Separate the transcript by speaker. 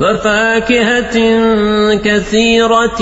Speaker 1: وفاكهة كثيرة